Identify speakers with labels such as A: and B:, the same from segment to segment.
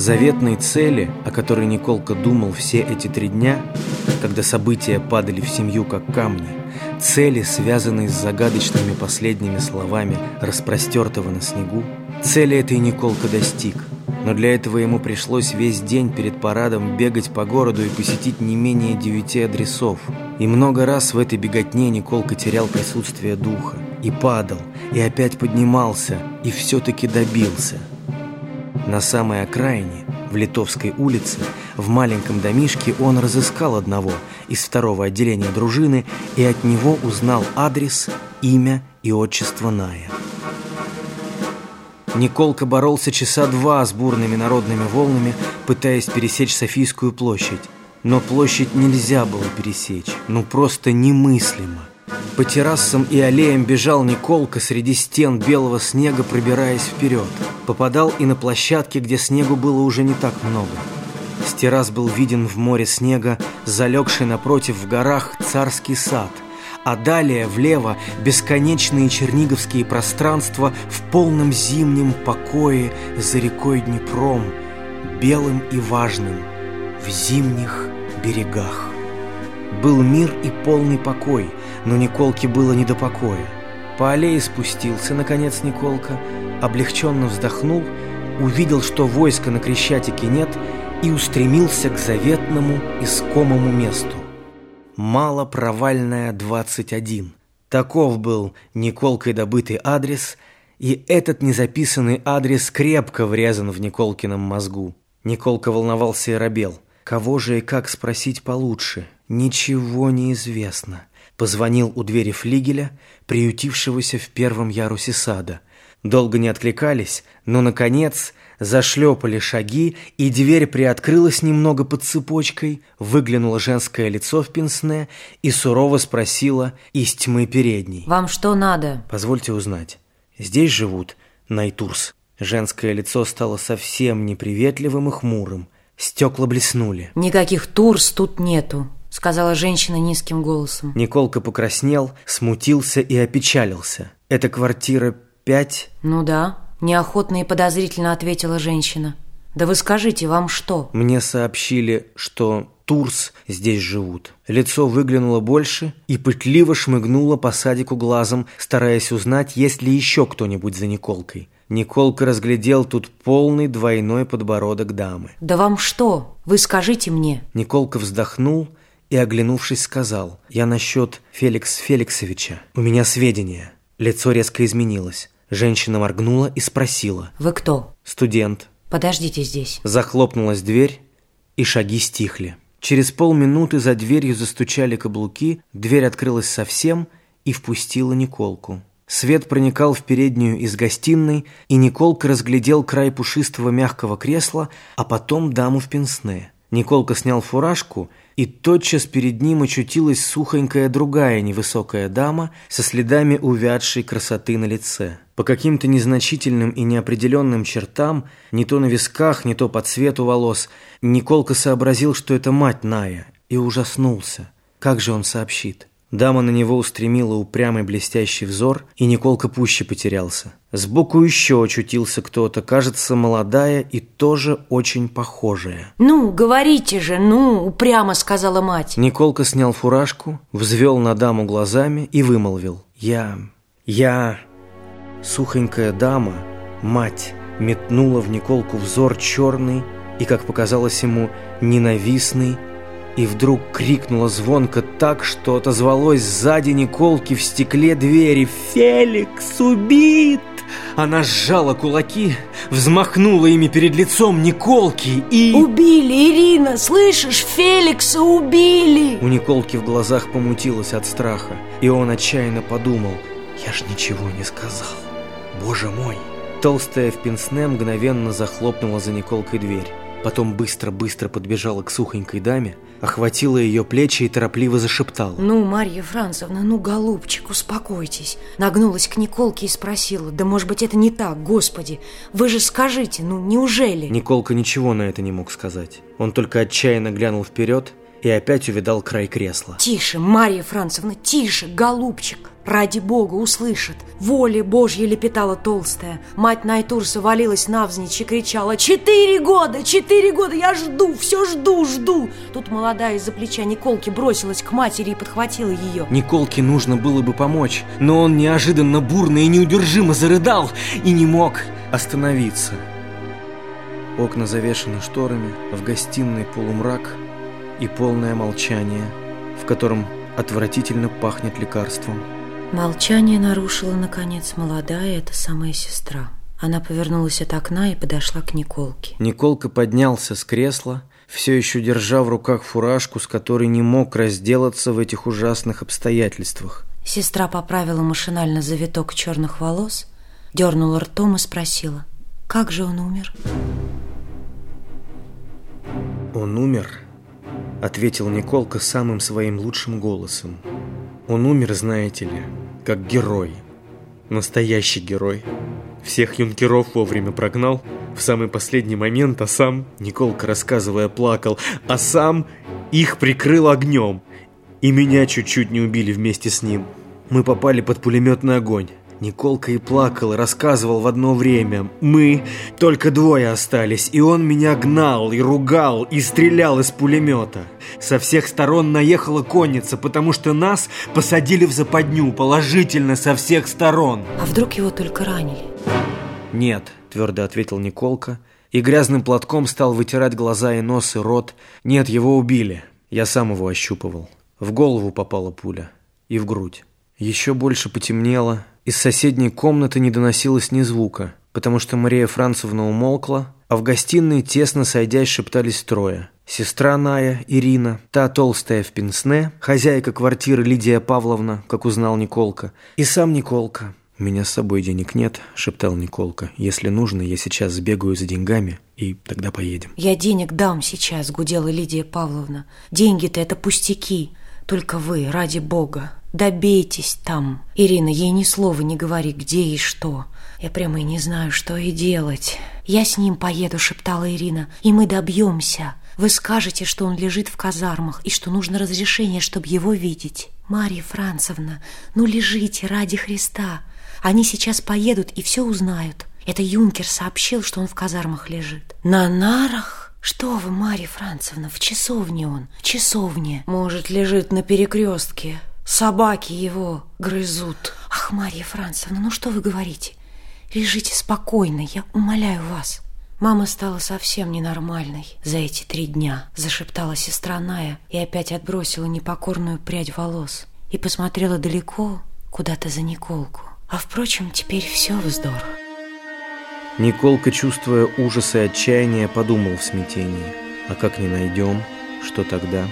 A: Заветной цели, о которой Николка думал все эти три дня, когда события падали в семью как камни, цели, связанные с загадочными последними словами распростертого на снегу, цели этой Николка достиг. Но для этого ему пришлось весь день перед парадом бегать по городу и посетить не менее девяти адресов. И много раз в этой беготне Николка терял присутствие духа. И падал, и опять поднимался, и все-таки добился – на самой окраине, в Литовской улице, в маленьком домишке он разыскал одного из второго отделения дружины и от него узнал адрес, имя и отчество Ная. Николка боролся часа два с бурными народными волнами, пытаясь пересечь Софийскую площадь. Но площадь нельзя было пересечь, ну просто немыслимо. По террасам и аллеям бежал Николка среди стен белого снега, пробираясь вперед. Попадал и на площадке, где снегу было уже не так много. С террас был виден в море снега, залегший напротив в горах царский сад, а далее влево бесконечные черниговские пространства в полном зимнем покое за рекой Днепром, белым и важным, в зимних берегах. Был мир и полный покой – но Николке было не до покоя. По аллее спустился, наконец, Николка, облегченно вздохнул, увидел, что войска на Крещатике нет, и устремился к заветному искомому месту. Малопровальная 21. Таков был Николкой добытый адрес, и этот незаписанный адрес крепко врезан в Николкином мозгу. Николка волновался и робел. Кого же и как спросить получше? Ничего не известно. Позвонил у двери флигеля, приютившегося в первом ярусе сада. Долго не откликались, но, наконец, зашлепали шаги, и дверь приоткрылась немного под цепочкой, выглянуло женское лицо в пенсне и сурово спросила из тьмы передней.
B: «Вам что надо?»
A: «Позвольте узнать. Здесь живут Найтурс». Женское лицо стало совсем неприветливым и хмурым. Стекла блеснули.
B: «Никаких Турс тут нету сказала женщина низким голосом.
A: Николка покраснел, смутился и опечалился. «Это квартира пять?»
B: «Ну да», – неохотно и подозрительно ответила женщина. «Да вы скажите, вам что?»
A: Мне сообщили, что Турс здесь живут. Лицо выглянуло больше и пытливо шмыгнуло по садику глазом, стараясь узнать, есть ли еще кто-нибудь за Николкой. Николка разглядел тут полный двойной подбородок дамы.
B: «Да вам что? Вы скажите мне».
A: Николка вздохнул и, оглянувшись, сказал, «Я насчет Феликс Феликсовича. У меня сведения». Лицо резко изменилось. Женщина моргнула и спросила.
B: «Вы кто?»
A: «Студент».
B: «Подождите здесь».
A: Захлопнулась дверь, и шаги стихли. Через полминуты за дверью застучали каблуки, дверь открылась совсем и впустила Николку. Свет проникал в переднюю из гостиной, и Николка разглядел край пушистого мягкого кресла, а потом даму в пенсне. Николка снял фуражку и тотчас перед ним очутилась сухонькая другая невысокая дама со следами увядшей красоты на лице. По каким-то незначительным и неопределенным чертам, не то на висках, не то по цвету волос, Николка сообразил, что это мать Ная, и ужаснулся. Как же он сообщит? Дама на него устремила упрямый блестящий взор, и Николка пуще потерялся. Сбоку еще очутился кто-то, кажется, молодая и тоже очень похожая.
B: «Ну, говорите же, ну!» – упрямо сказала мать.
A: Николка снял фуражку, взвел на даму глазами и вымолвил. «Я... я...» Сухонькая дама, мать, метнула в Николку взор черный и, как показалось ему, ненавистный, и вдруг крикнула звонко так, что отозвалось сзади Николки в стекле двери «Феликс убит!» Она сжала кулаки, взмахнула ими перед лицом Николки и...
B: «Убили, Ирина! Слышишь, Феликса убили!»
A: У Николки в глазах помутилось от страха, и он отчаянно подумал «Я ж ничего не сказал! Боже мой!» Толстая в пенсне мгновенно захлопнула за Николкой дверь. Потом быстро-быстро подбежала к сухонькой даме, охватила ее плечи и торопливо зашептала.
B: «Ну, Марья Францевна, ну, голубчик, успокойтесь». Нагнулась к Николке и спросила, «Да, может быть, это не так, господи? Вы же скажите, ну, неужели?»
A: Николка ничего на это не мог сказать. Он только отчаянно глянул вперед и опять увидал край кресла.
B: «Тише, Марья Францевна, тише, голубчик!» Ради бога услышат. Воли Божьей лепетала толстая. Мать Найтурса валилась навзничь и кричала «Четыре года! Четыре года! Я жду! Все жду, жду!» Тут молодая из-за плеча Николки бросилась к матери и подхватила ее.
A: Николке нужно было бы помочь, но он неожиданно бурно и неудержимо зарыдал и не мог остановиться. Окна завешаны шторами, в гостиной полумрак и полное молчание, в котором отвратительно пахнет лекарством.
B: Молчание нарушила, наконец, молодая, эта самая сестра. Она повернулась от окна и подошла к Николке.
A: Николка поднялся с кресла, все еще держа в руках фуражку, с которой не мог разделаться в этих ужасных обстоятельствах.
B: Сестра поправила машинально завиток черных волос, дернула ртом и спросила, как же он умер?
A: «Он умер», — ответил Николка самым своим лучшим голосом. Он умер, знаете ли, как герой. Настоящий герой. Всех юнкеров вовремя прогнал в самый последний момент, а сам, Николка рассказывая, плакал, а сам их прикрыл огнем. И меня чуть-чуть не убили вместе с ним. Мы попали под пулеметный огонь. Николка и плакал, и рассказывал в одно время. Мы только двое остались, и он меня гнал, и ругал, и стрелял из пулемета. Со всех сторон наехала конница, потому что нас посадили в западню, положительно со всех сторон.
B: А вдруг его только ранили?
A: Нет, твердо ответил Николка, и грязным платком стал вытирать глаза и нос, и рот. Нет, его убили. Я сам его ощупывал. В голову попала пуля и в грудь. Еще больше потемнело, из соседней комнаты не доносилось ни звука, потому что Мария Францевна умолкла, а в гостиной, тесно сойдясь, шептались трое. Сестра Ная, Ирина, та толстая в пенсне, хозяйка квартиры Лидия Павловна, как узнал Николка, и сам Николка. «У меня с собой денег нет», — шептал Николка. «Если нужно, я сейчас сбегаю за деньгами, и тогда поедем».
B: «Я денег дам сейчас», — гудела Лидия Павловна. «Деньги-то это пустяки. Только вы, ради бога, Добейтесь там. Ирина, ей ни слова не говори, где и что. Я прямо и не знаю, что и делать. Я с ним поеду, шептала Ирина, и мы добьемся. Вы скажете, что он лежит в казармах и что нужно разрешение, чтобы его видеть. Марья Францевна, ну лежите ради Христа. Они сейчас поедут и все узнают. Это юнкер сообщил, что он в казармах лежит. На нарах? Что вы, Марья Францевна, в часовне он, в часовне. Может, лежит на перекрестке. Собаки его грызут. Ах, Марья Францевна, ну что вы говорите? Лежите спокойно, я умоляю вас. Мама стала совсем ненормальной за эти три дня, зашептала сестра Ная и опять отбросила непокорную прядь волос и посмотрела далеко, куда-то за Николку. А впрочем, теперь все вздор.
A: Николка, чувствуя ужас и отчаяние, подумал в смятении. А как не найдем, что тогда?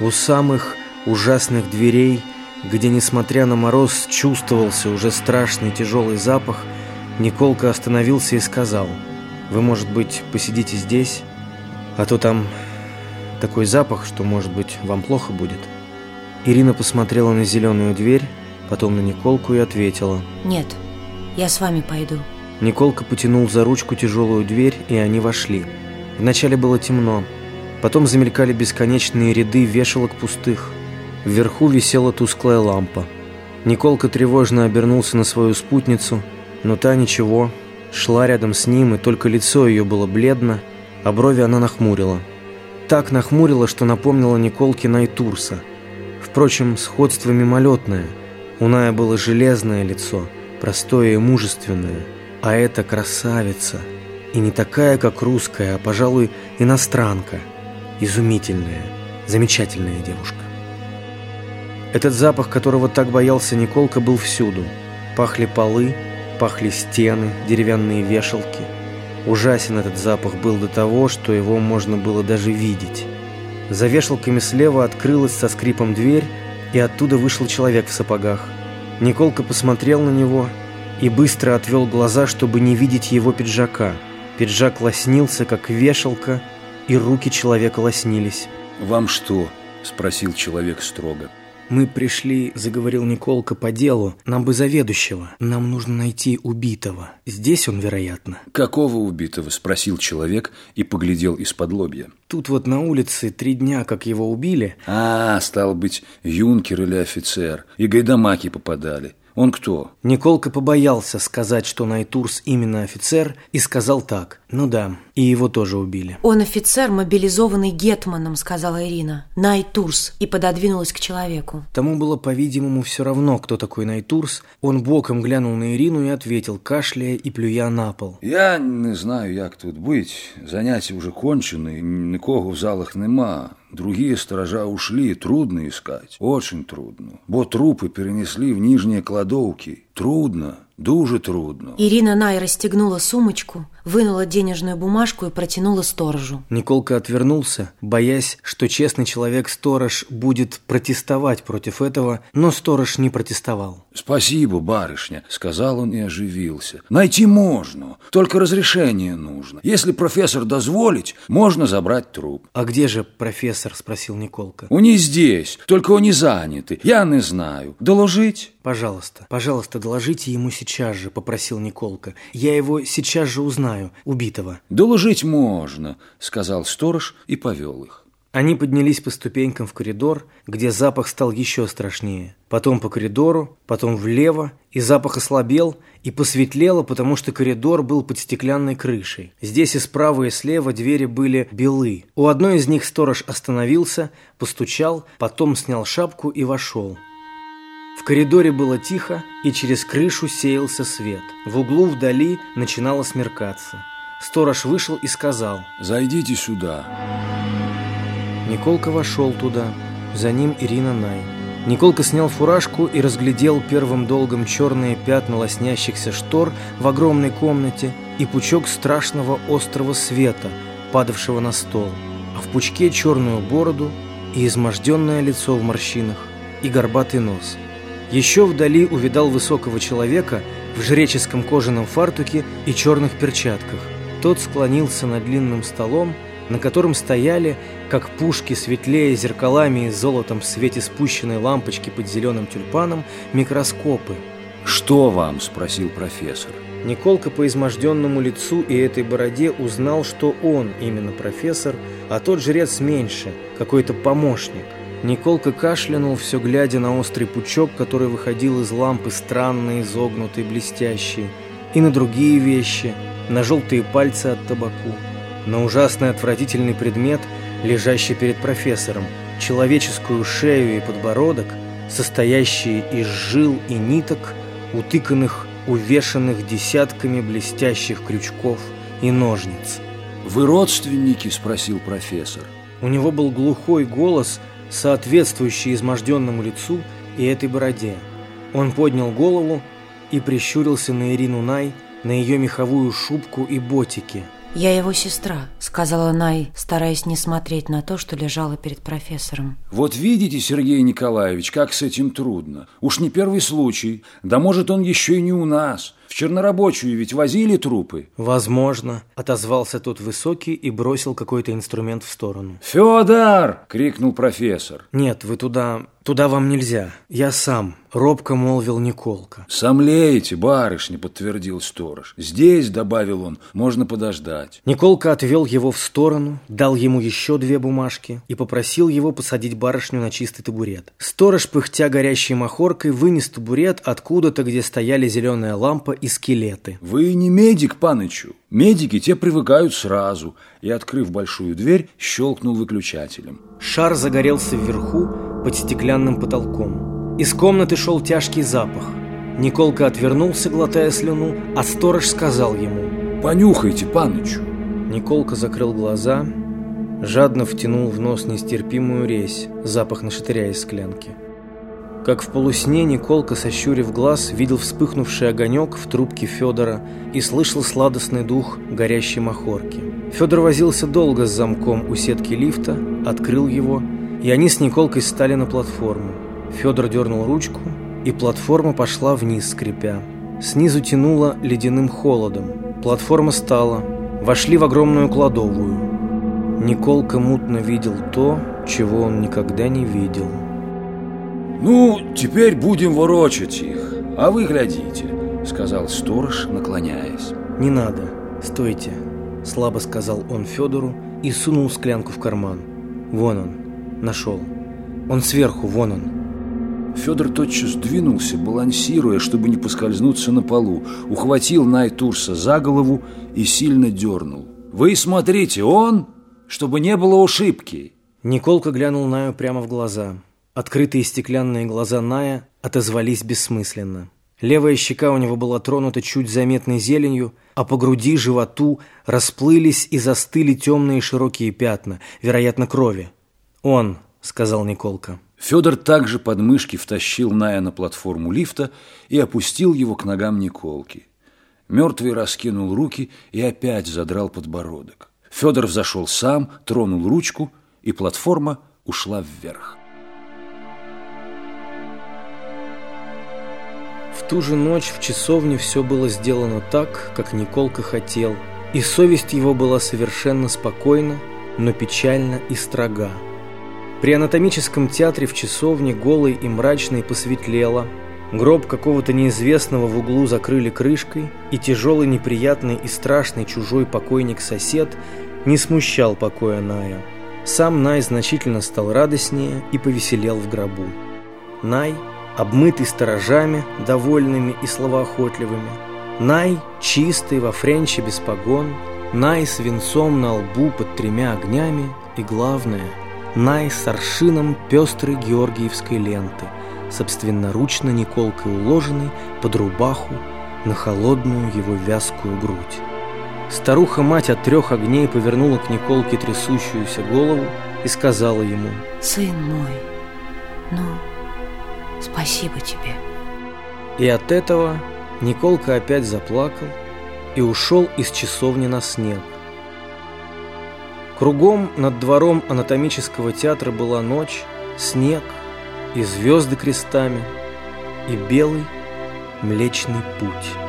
A: У самых ужасных дверей, где, несмотря на мороз, чувствовался уже страшный тяжелый запах, Николка остановился и сказал, «Вы, может быть, посидите здесь, а то там такой запах, что, может быть, вам плохо будет». Ирина посмотрела на зеленую дверь, потом на Николку и ответила,
B: «Нет, я с вами пойду».
A: Николка потянул за ручку тяжелую дверь, и они вошли. Вначале было темно, потом замелькали бесконечные ряды вешалок пустых – Вверху висела тусклая лампа. Николка тревожно обернулся на свою спутницу, но та ничего, шла рядом с ним, и только лицо ее было бледно, а брови она нахмурила. Так нахмурила, что напомнила Николке Найтурса. Впрочем, сходство мимолетное. У Ная было железное лицо, простое и мужественное, а эта красавица. И не такая, как русская, а, пожалуй, иностранка. Изумительная, замечательная девушка. Этот запах, которого так боялся Николка, был всюду. Пахли полы, пахли стены, деревянные вешалки. Ужасен этот запах был до того, что его можно было даже видеть. За вешалками слева открылась со скрипом дверь, и оттуда вышел человек в сапогах. Николка посмотрел на него и быстро отвел глаза, чтобы не видеть его пиджака. Пиджак лоснился, как вешалка, и руки человека лоснились.
C: «Вам что?» – спросил человек строго.
A: «Мы пришли», — заговорил Николка, — «по делу. Нам бы заведующего. Нам нужно найти убитого. Здесь он, вероятно».
C: «Какого убитого?» — спросил человек и поглядел из-под лобья.
A: «Тут вот на улице три дня, как его убили».
C: «А, стал быть, юнкер или офицер. И гайдамаки попадали. Он кто?
A: Николка побоялся сказать, что Найтурс именно офицер, и сказал так. Ну да, и его тоже убили.
B: Он офицер, мобилизованный Гетманом, сказала Ирина. Найтурс. И пододвинулась к человеку.
A: Тому было, по-видимому, все равно, кто такой Найтурс. Он боком глянул на Ирину и ответил, кашляя и плюя на пол.
C: Я не знаю, як тут быть. Занятия уже кончены, никого в залах нема. Другие сторожа ушли, трудно искать, очень трудно. Бо трупы перенесли в нижние кладовки. Трудно. Дуже трудно.
B: Ирина Най расстегнула сумочку, вынула денежную бумажку и протянула сторожу.
A: Николка отвернулся, боясь, что честный человек-сторож будет протестовать против этого, но сторож не протестовал.
C: «Спасибо, барышня», — сказал он и оживился. «Найти можно, только разрешение нужно. Если профессор дозволить, можно забрать труп».
A: «А где же профессор?» — спросил Николка.
C: «Он не здесь, только он не заняты. Я не знаю. Доложить?»
A: «Пожалуйста, пожалуйста, доложите ему сейчас же», — попросил Николка. «Я его сейчас же узнаю, убитого».
C: «Доложить можно», — сказал сторож и повел их.
A: Они поднялись по ступенькам в коридор, где запах стал еще страшнее. Потом по коридору, потом влево, и запах ослабел и посветлело, потому что коридор был под стеклянной крышей. Здесь и справа, и слева двери были белы. У одной из них сторож остановился, постучал, потом снял шапку и вошел. В коридоре было тихо, и через крышу сеялся свет. В углу вдали начинало смеркаться. Сторож вышел и сказал
C: «Зайдите сюда».
A: Николка вошел туда, за ним Ирина Най. Николка снял фуражку и разглядел первым долгом черные пятна лоснящихся штор в огромной комнате и пучок страшного острого света, падавшего на стол, а в пучке черную бороду и изможденное лицо в морщинах и горбатый нос – еще вдали увидал высокого человека в жреческом кожаном фартуке и черных перчатках. Тот склонился над длинным столом, на котором стояли, как пушки светлее зеркалами и золотом в свете спущенной лампочки под зеленым тюльпаном, микроскопы.
C: «Что вам?» – спросил профессор.
A: Николка по изможденному лицу и этой бороде узнал, что он именно профессор, а тот жрец меньше, какой-то помощник. Николка кашлянул, все глядя на острый пучок, который выходил из лампы, странный, изогнутый, блестящий, и на другие вещи, на желтые пальцы от табаку, на ужасный отвратительный предмет, лежащий перед профессором, человеческую шею и подбородок, состоящие из жил и ниток, утыканных, увешанных десятками блестящих крючков и ножниц.
C: «Вы родственники?» – спросил профессор.
A: У него был глухой голос – соответствующий изможденному лицу и этой бороде. Он поднял голову и прищурился на Ирину Най, на ее меховую шубку и ботики.
B: «Я его сестра», — сказала Най, стараясь не смотреть на то, что лежало перед профессором.
C: «Вот видите, Сергей Николаевич, как с этим трудно. Уж не первый случай. Да может, он еще и не у нас. В чернорабочую ведь возили трупы?»
A: «Возможно», — отозвался тот высокий и бросил какой-то инструмент в сторону.
C: «Федор!» — крикнул профессор.
A: «Нет, вы туда... туда вам нельзя. Я сам», — робко молвил Николка.
C: «Сомлеете, барышня», — подтвердил сторож. «Здесь», — добавил он, — «можно подождать».
A: Николка отвел его в сторону, дал ему еще две бумажки и попросил его посадить барышню на чистый табурет. Сторож, пыхтя горящей махоркой, вынес табурет откуда-то, где стояли зеленая лампа и скелеты.
C: «Вы не медик, панычу. Медики те привыкают сразу». И, открыв большую дверь, щелкнул выключателем.
A: Шар загорелся вверху, под стеклянным потолком. Из комнаты шел тяжкий запах. Николка отвернулся, глотая слюну, а сторож сказал ему
C: «Понюхайте, панычу».
A: Николка закрыл глаза, жадно втянул в нос нестерпимую резь, запах нашатыря из склянки. Как в полусне Николка, сощурив глаз, видел вспыхнувший огонек в трубке Федора и слышал сладостный дух горящей махорки. Федор возился долго с замком у сетки лифта, открыл его, и они с Николкой стали на платформу. Федор дернул ручку, и платформа пошла вниз, скрипя. Снизу тянуло ледяным холодом. Платформа стала. Вошли в огромную кладовую. Николка мутно видел то, чего он никогда не видел.
C: Ну, теперь будем ворочать их, а вы глядите, сказал сторож, наклоняясь.
A: Не надо, стойте, слабо сказал он Федору и сунул склянку в карман. Вон он, нашел. Он сверху, вон он.
C: Федор тотчас двинулся, балансируя, чтобы не поскользнуться на полу, ухватил Найтурса за голову и сильно дернул. «Вы смотрите, он, чтобы не было ушибки!»
A: Николка глянул Наю прямо в глаза. Открытые стеклянные глаза Ная отозвались бессмысленно. Левая щека у него была тронута чуть заметной зеленью, а по груди, животу расплылись и застыли темные широкие пятна, вероятно, крови. «Он», — сказал Николка.
C: Федор также под мышки втащил Ная на платформу лифта и опустил его к ногам Николки. Мертвый раскинул руки и опять задрал подбородок. Федор взошел сам, тронул ручку, и платформа ушла вверх.
A: Ту же ночь в часовне все было сделано так, как Николка хотел, и совесть его была совершенно спокойна, но печальна и строга. При анатомическом театре в часовне голой и мрачной посветлело, гроб какого-то неизвестного в углу закрыли крышкой, и тяжелый, неприятный и страшный чужой покойник-сосед не смущал покоя Ная. Сам Най значительно стал радостнее и повеселел в гробу. Най, обмытый сторожами, довольными и словоохотливыми, Най, чистый во френче без погон, Най с венцом на лбу под тремя огнями и, главное – Най с аршином пестрой георгиевской ленты, собственноручно Николкой уложенной под рубаху на холодную его вязкую грудь. Старуха-мать от трех огней повернула к Николке трясущуюся голову и сказала ему
B: «Сын мой, ну, спасибо тебе».
A: И от этого Николка опять заплакал и ушел из часовни на снег. Кругом над двором анатомического театра была ночь, снег и звезды крестами, и белый Млечный Путь.